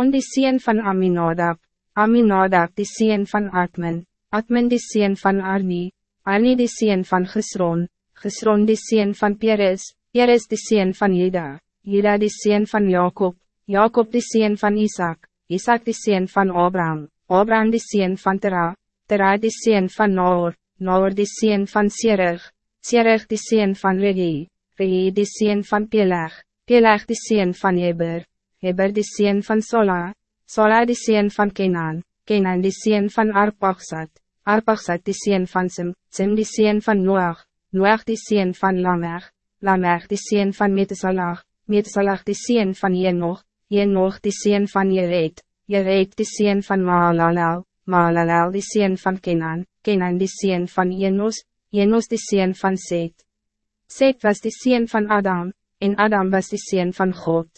On die sien van Aminadab, Aminadab die sien van Atmen, Atmen die sien van Arni, Arni die sien van Gesron, Gesron die sien van Peres, Peres die sien van Jeda, Jeda die sien van Jacob, Jacob die sien van Isaac, Isaac die sien van Abraham, Abraham die sien van Tera, Tera die sien van Naor, Naor die sien van Sereg, Sereg die sien van Regi, Regi die sien van Peleg, Peleg die sien van Heber, Heber die sien van Sola, Sola die sien van Kenan, Kenan die sien van Arpagsat, Arpagsat die sien van Sim, Sim die sien van Noach, Noach die sien van Lamech, Lamech die sien van Metesalag, Metesalag die sien van Jenoch, Jenoch die sien van Jered, Jered die sien van Maalalel, Maalalel die sien van Kenan, Kenan die sien van Jenos, Jenos die sien van Seth. Seth was die sien van Adam, en Adam was die sien van God.